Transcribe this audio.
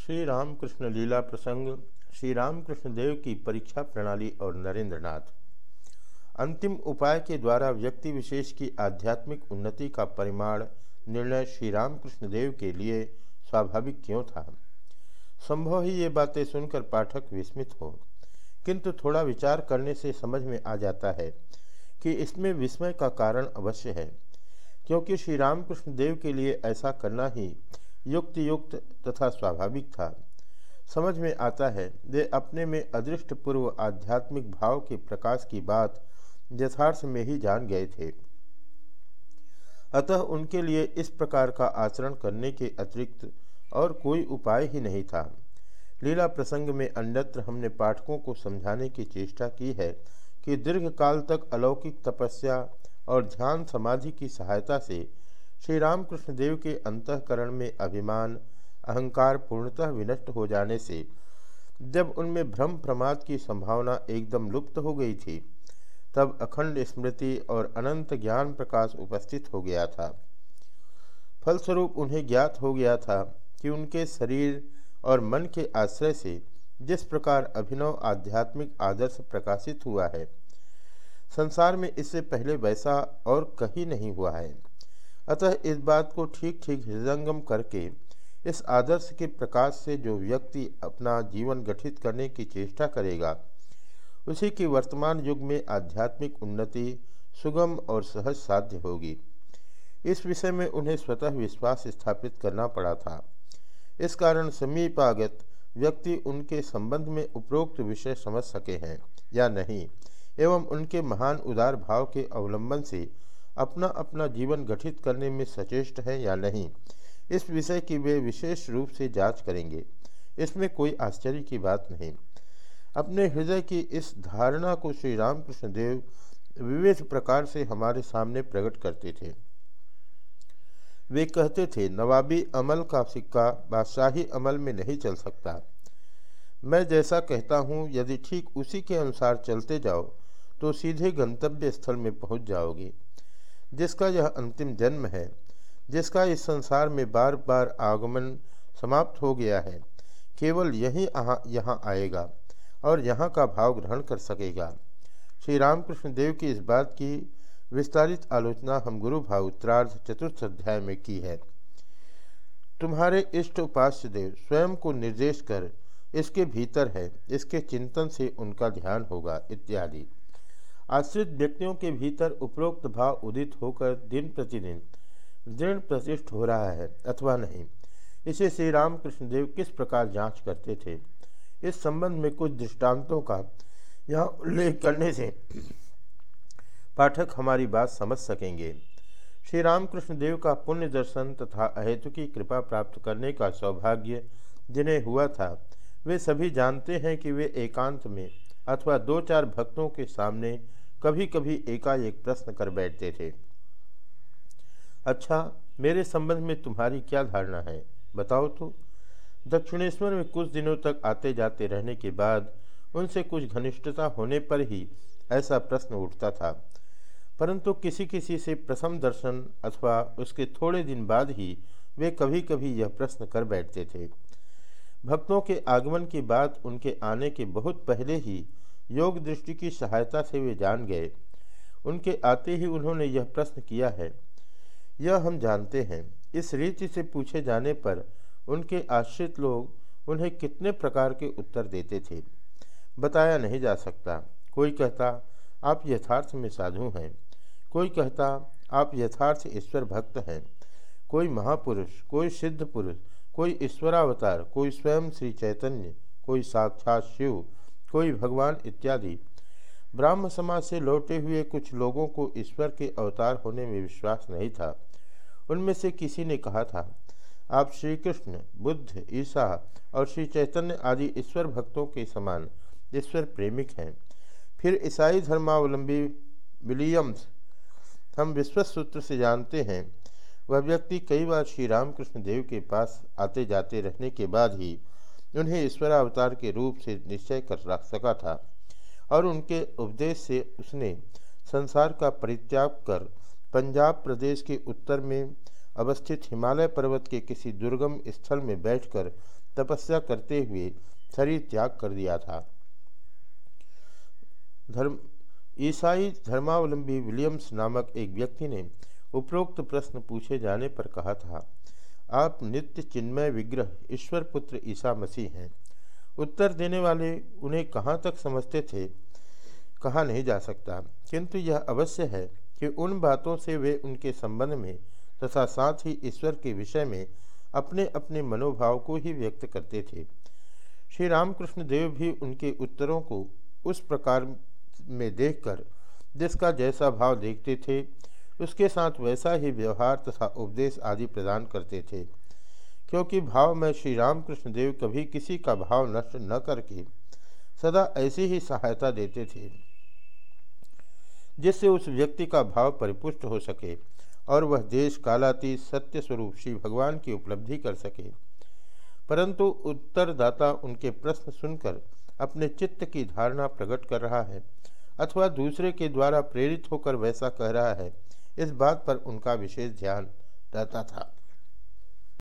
श्री रामकृष्ण लीला प्रसंग श्री रामकृष्ण देव की परीक्षा प्रणाली और नरेंद्रनाथ। अंतिम उपाय के द्वारा व्यक्ति विशेष की आध्यात्मिक उन्नति का परिमाण निर्णय श्री रामकृष्ण देव के लिए स्वाभाविक क्यों था? संभव ही ये बातें सुनकर पाठक विस्मित हो। किंतु थोड़ा विचार करने से समझ में आ जाता है कि इसमें विस्मय का कारण अवश्य है, क्योंकि श्री रामकृष्ण देव के लिए ऐसा करना ही युक्त युक्त तथा स्वाभाविक था। समझ में आता है, वे अपने में अदृष्ट पूर्व आध्यात्मिक भाव के प्रकाश की बात यथार्थ में ही जान गए थे। अतः उनके लिए इस प्रकार का आचरण करने के अतिरिक्त और कोई उपाय ही नहीं था। लीला प्रसंग में अन्यत्र हमने पाठकों को समझाने की चेष्टा की है कि दीर्घ काल तक अलौकिक तपस्या और ध्यान समाधि की सहायता से श्री रामकृष्ण देव के अंतकरण में अभिमान, अहंकार पूर्णतः विनष्ट हो जाने से, जब उनमें भ्रम प्रमाद की संभावना एकदम लुप्त हो गई थी, तब अखंड स्मृति और अनंत ज्ञान प्रकाश उपस्थित हो गया था। फलस्वरूप उन्हें ज्ञात हो गया था कि उनके शरीर और मन के आश्रय से जिस प्रकार अभिनव आध्यात्मिक आदर्श प्रकाशित हुआ है, संसार में इससे पहले वैसा और कहीं नहीं हुआ है। अतः इस बात को ठीक ठीक हृदयंगम करके इस आदर्श के प्रकाश से जो व्यक्ति अपना जीवन गठित करने की चेष्टा करेगा, उसी की वर्तमान युग में आध्यात्मिक उन्नति सुगम और सहज साध्य होगी। इस विषय में उन्हें स्वतः विश्वास स्थापित करना पड़ा था। इस कारण समीपागत व्यक्ति उनके संबंध में उपरोक्त विषय समझ सके हैं या नहीं, एवं उनके महान उदार भाव के अवलंबन से अपना अपना जीवन गठित करने में सचेष्ट है या नहीं, इस विषय की वे विशेष रूप से जाँच करेंगे। इसमें कोई आश्चर्य की बात नहीं। अपने हृदय की इस धारणा को श्री रामकृष्ण देव विविध प्रकार से हमारे सामने प्रकट करते थे। वे कहते थे, नवाबी अमल का सिक्का बादशाही अमल में नहीं चल सकता। मैं जैसा कहता हूँ, यदि ठीक उसी के अनुसार चलते जाओ तो सीधे गंतव्य स्थल में पहुँच जाओगे। जिसका यह अंतिम जन्म है, जिसका इस संसार में बार बार आगमन समाप्त हो गया है, केवल यही यहाँ आएगा और यहाँ का भाव ग्रहण कर सकेगा। श्री रामकृष्ण देव की इस बात की विस्तारित आलोचना हम गुरु भाव उत्तरार्ध चतुर्थ अध्याय में की है। तुम्हारे इष्ट उपास्य देव स्वयं को निर्देश कर इसके भीतर है, इसके चिंतन से उनका ध्यान होगा, इत्यादि। आश्रित व्यक्तियों के भीतर उपरोक्त भाव उदित होकर दिन प्रतिदिन दृढ़ प्रतिष्ठ हो रहा है अथवा नहीं। इसे श्री रामकृष्ण देव किस प्रकार जाँच करते थे? इस संबंध में कुछ दृष्टांतों का यहाँ उल्लेख करने से पाठक हमारी बात समझ सकेंगे। श्री रामकृष्ण देव का पुण्य दर्शन तथा अहेतु की कृपा प्राप्त करने का सौभाग्य जिन्हें हुआ था, वे सभी जानते हैं कि वे एकांत में अथवा दो चार भक्तों के सामने कभी कभी एकाएक प्रश्न कर बैठते थे। अच्छा मेरे संबंध में तुम्हारी क्या धारणा है? बताओ तो। दक्षिणेश्वर में कुछ दिनों तक आते जाते रहने के बाद उनसे कुछ घनिष्ठता होने पर ही ऐसा प्रश्न उठता था। परंतु किसी किसी से प्रथम दर्शन अथवा उसके थोड़े दिन बाद ही वे कभी कभी यह प्रश्न कर बैठते थे। भक्तों के आगमन की बात उनके आने के बहुत पहले ही योग दृष्टि की सहायता से वे जान गए। उनके आते ही उन्होंने यह प्रश्न किया है, यह हम जानते हैं। इस रीति से पूछे जाने पर उनके आश्रित लोग उन्हें कितने प्रकार के उत्तर देते थे, बताया नहीं जा सकता। कोई कहता, आप यथार्थ में साधु हैं। कोई कहता, आप यथार्थ ईश्वर भक्त हैं। कोई महापुरुष, कोई सिद्ध पुरुष, कोई ईश्वरावतार, कोई स्वयं श्री चैतन्य, कोई साक्षात शिव कोई भगवान इत्यादि। ब्राह्म समाज से लौटे हुए कुछ लोगों को ईश्वर के अवतार होने में विश्वास नहीं था। उनमें से किसी ने कहा था, आप श्री कृष्ण बुद्ध, ईसा और श्री चैतन्य आदि ईश्वर भक्तों के समान ईश्वर प्रेमिक हैं। फिर ईसाई धर्मावलंबी विलियम्स, हम विश्व सूत्र से जानते हैं, वह व्यक्ति कई बार श्री रामकृष्ण देव के पास आते जाते रहने के बाद ही उन्हें ईश्वरावतार के रूप से निश्चय कर रख सका था और उनके उपदेश से उसने संसार का परित्याग कर पंजाब प्रदेश के उत्तर में अवस्थित हिमालय पर्वत के किसी दुर्गम स्थल में बैठकर तपस्या करते हुए शरीर त्याग कर दिया था। धर्म, ईसाई धर्मावलंबी विलियम्स नामक एक व्यक्ति ने उपरोक्त प्रश्न पूछे जाने पर कहा था आप नित्य चिन्मय विग्रह, ईश्वर पुत्र ईसा मसीह हैं। उत्तर देने वाले उन्हें कहाँ तक समझते थे, कहा नहीं जा सकता। किंतु यह अवश्य है कि उन बातों से वे उनके संबंध में तथा साथ ही ईश्वर के विषय में अपने अपने मनोभाव को ही व्यक्त करते थे। श्री रामकृष्ण देव भी उनके उत्तरों को उस प्रकार में देखकर जिसका जैसा भाव देखते थे उसके साथ वैसा ही व्यवहार तथा उपदेश आदि प्रदान करते थे। क्योंकि भाव में श्री रामकृष्ण देव कभी किसी का भाव नष्ट न करके सदा ऐसी ही सहायता देते थे, जिससे उस व्यक्ति का भाव परिपुष्ट हो सके और वह देश कालाती सत्य स्वरूप श्री भगवान की उपलब्धि कर सके। परंतु उत्तरदाता उनके प्रश्न सुनकर अपने चित्त की धारणा प्रकट कर रहा है अथवा दूसरे के द्वारा प्रेरित होकर वैसा कह रहा है इस बात पर उनका विशेष ध्यान रहता था।